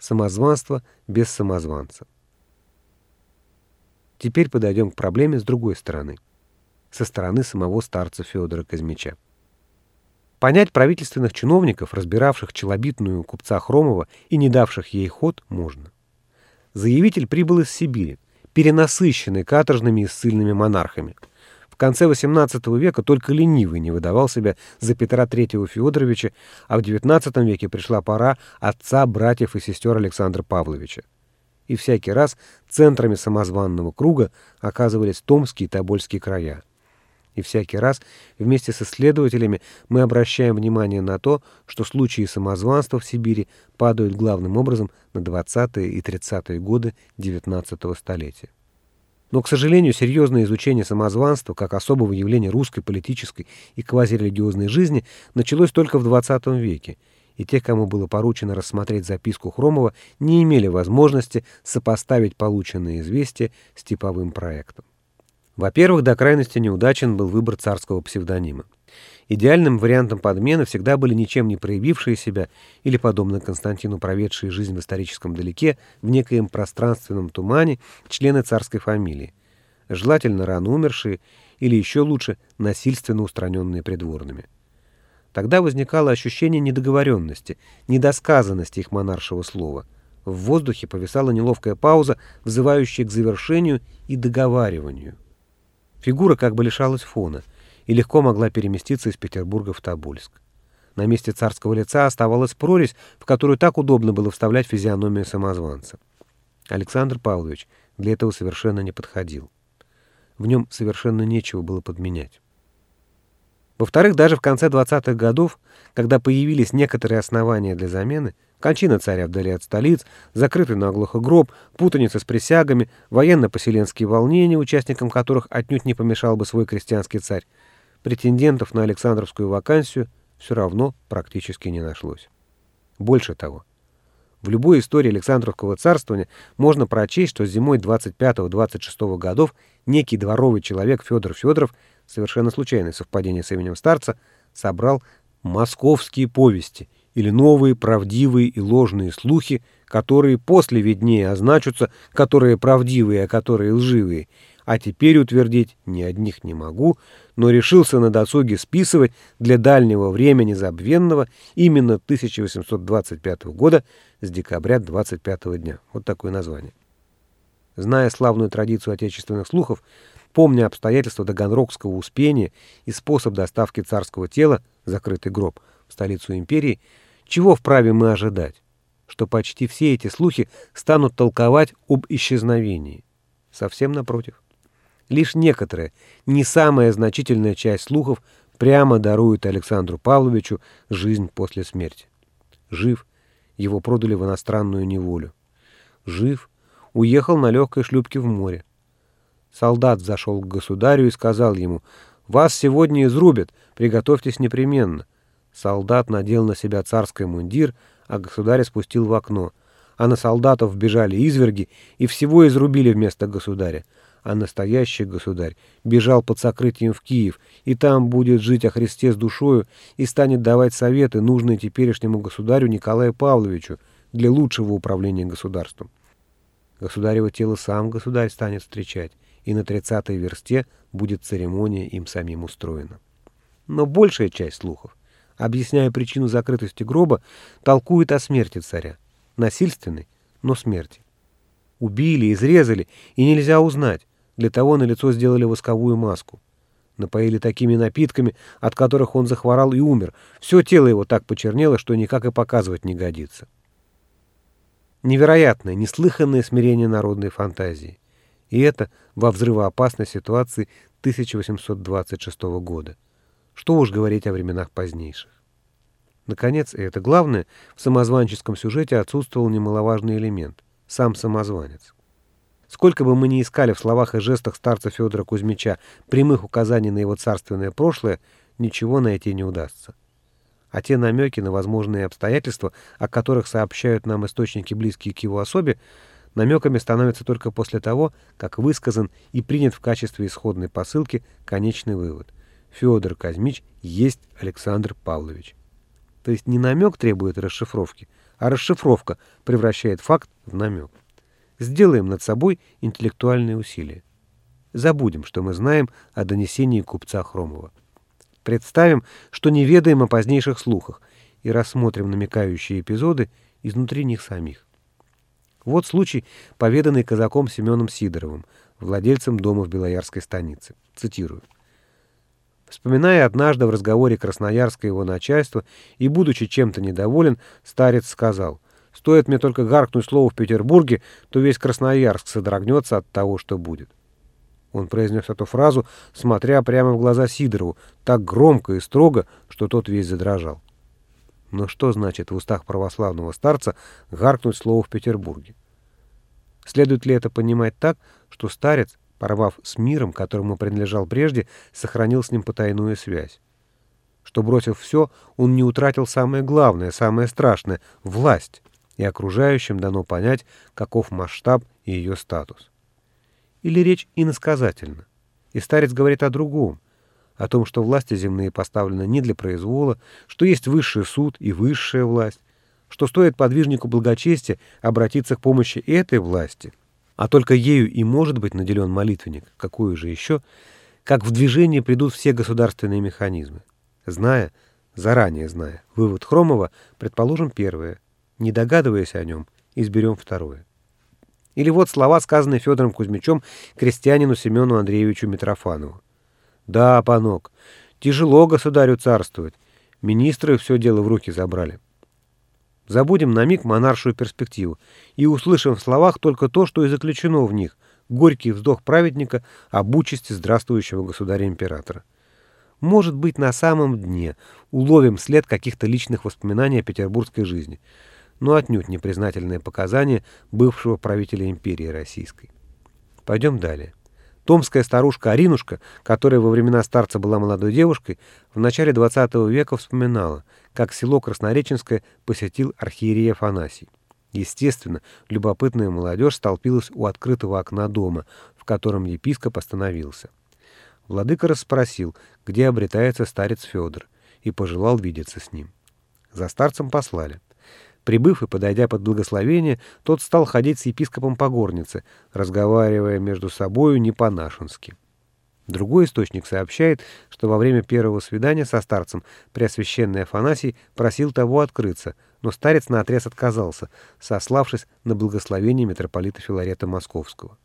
Самозванство без самозванца. Теперь подойдем к проблеме с другой стороны. Со стороны самого старца Федора Казмича. Понять правительственных чиновников, разбиравших челобитную купца Хромова и не давших ей ход, можно. Заявитель прибыл из Сибири, перенасыщенный каторжными и ссыльными монархами. Конце XVIII века только ленивый не выдавал себя за Петра III Федоровича, а в XIX веке пришла пора отца, братьев и сестер Александра Павловича. И всякий раз центрами самозванного круга оказывались Томские и Тобольские края. И всякий раз вместе с исследователями мы обращаем внимание на то, что случаи самозванства в Сибири падают главным образом на 20-е и 30-е годы XIX столетия. Но, к сожалению, серьезное изучение самозванства как особого явления русской политической и квазирелигиозной жизни началось только в XX веке, и те, кому было поручено рассмотреть записку Хромова, не имели возможности сопоставить полученные известия с типовым проектом. Во-первых, до крайности неудачен был выбор царского псевдонима. Идеальным вариантом подмены всегда были ничем не проявившие себя или, подобно Константину, проведшие жизнь в историческом далеке, в некоем пространственном тумане, члены царской фамилии, желательно рано умершие или еще лучше насильственно устраненные придворными. Тогда возникало ощущение недоговоренности, недосказанности их монаршего слова. В воздухе повисала неловкая пауза, взывающая к завершению и договариванию. Фигура как бы лишалась фона и легко могла переместиться из Петербурга в Тобольск. На месте царского лица оставалась прорезь, в которую так удобно было вставлять физиономию самозванца. Александр Павлович для этого совершенно не подходил. В нем совершенно нечего было подменять. Во-вторых, даже в конце 20-х годов, когда появились некоторые основания для замены, Кончина царя вдали от столиц, закрытый наглухо гроб, путаница с присягами, военно-поселенские волнения, участникам которых отнюдь не помешал бы свой крестьянский царь. Претендентов на Александровскую вакансию все равно практически не нашлось. Больше того, в любой истории Александровского царствования можно прочесть, что зимой 25-26 годов некий дворовый человек Федор Федоров, совершенно случайное совпадение с именем старца, собрал московские повести – или новые правдивые и ложные слухи, которые после виднее означатся, которые правдивые, а которые лживые. А теперь утвердить ни одних не могу, но решился на досуге списывать для дальнего времени забвенного именно 1825 года с декабря 25 дня. Вот такое название. Зная славную традицию отечественных слухов, помня обстоятельства Таганрогского успения и способ доставки царского тела, закрытый гроб, в столицу империи, чего вправе мы ожидать? Что почти все эти слухи станут толковать об исчезновении. Совсем напротив. Лишь некоторая, не самая значительная часть слухов прямо дарует Александру Павловичу жизнь после смерти. Жив, его продали в иностранную неволю. Жив, уехал на легкой шлюпке в море. Солдат зашел к государю и сказал ему, «Вас сегодня изрубят, приготовьтесь непременно». Солдат надел на себя царский мундир, а государя спустил в окно. А на солдатов бежали изверги и всего изрубили вместо государя. А настоящий государь бежал под сокрытием в Киев, и там будет жить о Христе с душою и станет давать советы, нужные теперешнему государю Николаю Павловичу для лучшего управления государством. Государево тело сам государь станет встречать, и на тридцатой версте будет церемония им самим устроена. Но большая часть слухов объясняя причину закрытости гроба, толкует о смерти царя. Насильственной, но смерти. Убили, изрезали, и нельзя узнать. Для того на лицо сделали восковую маску. Напоили такими напитками, от которых он захворал и умер. Все тело его так почернело, что никак и показывать не годится. Невероятное, неслыханное смирение народной фантазии. И это во взрывоопасной ситуации 1826 года. Что уж говорить о временах позднейших. Наконец, и это главное, в самозванческом сюжете отсутствовал немаловажный элемент — сам самозванец. Сколько бы мы ни искали в словах и жестах старца Федора Кузьмича прямых указаний на его царственное прошлое, ничего найти не удастся. А те намеки на возможные обстоятельства, о которых сообщают нам источники, близкие к его особе, намеками становятся только после того, как высказан и принят в качестве исходной посылки конечный вывод — Федор Казмич есть Александр Павлович. То есть не намек требует расшифровки, а расшифровка превращает факт в намек. Сделаем над собой интеллектуальные усилия. Забудем, что мы знаем о донесении купца Хромова. Представим, что не ведаем о позднейших слухах, и рассмотрим намекающие эпизоды изнутри них самих. Вот случай, поведанный казаком Семеном Сидоровым, владельцем дома в Белоярской станице. Цитирую. Вспоминая однажды в разговоре Красноярское его начальство и, будучи чем-то недоволен, старец сказал, «Стоит мне только гаркнуть слово в Петербурге, то весь Красноярск содрогнется от того, что будет». Он произнес эту фразу, смотря прямо в глаза Сидорову, так громко и строго, что тот весь задрожал. Но что значит в устах православного старца гаркнуть слово в Петербурге? Следует ли это понимать так, что старец, порвав с миром, которому принадлежал прежде, сохранил с ним потайную связь? Что, бросив все, он не утратил самое главное, самое страшное — власть, и окружающим дано понять, каков масштаб и ее статус. Или речь иносказательна, и старец говорит о другом — о том, что власти земные поставлены не для произвола, что есть высший суд и высшая власть, что стоит подвижнику благочестия обратиться к помощи этой власти, а только ею и может быть наделен молитвенник, какую же еще, как в движение придут все государственные механизмы. Зная, заранее зная, вывод Хромова, предположим первое, не догадываясь о нем, изберем второе. Или вот слова, сказанные Федором Кузьмичем крестьянину Семену Андреевичу Митрофанову. Да, панок, тяжело государю царствовать. Министры все дело в руки забрали. Забудем на миг монаршую перспективу и услышим в словах только то, что и заключено в них — горький вздох праведника об участи здравствующего государя-императора. Может быть, на самом дне уловим след каких-то личных воспоминаний о петербургской жизни, но отнюдь непризнательные показания бывшего правителя империи российской. Пойдем далее. Томская старушка Аринушка, которая во времена старца была молодой девушкой, в начале XX века вспоминала, как село Краснореченское посетил архиерей Афанасий. Естественно, любопытная молодежь столпилась у открытого окна дома, в котором епископ остановился. Владыка расспросил, где обретается старец Федор, и пожелал видеться с ним. За старцем послали. Прибыв и подойдя под благословение, тот стал ходить с епископом по горнице, разговаривая между собою не по-нашенски. Другой источник сообщает, что во время первого свидания со старцем Преосвященный Афанасий просил того открыться, но старец наотрез отказался, сославшись на благословение митрополита Филарета Московского.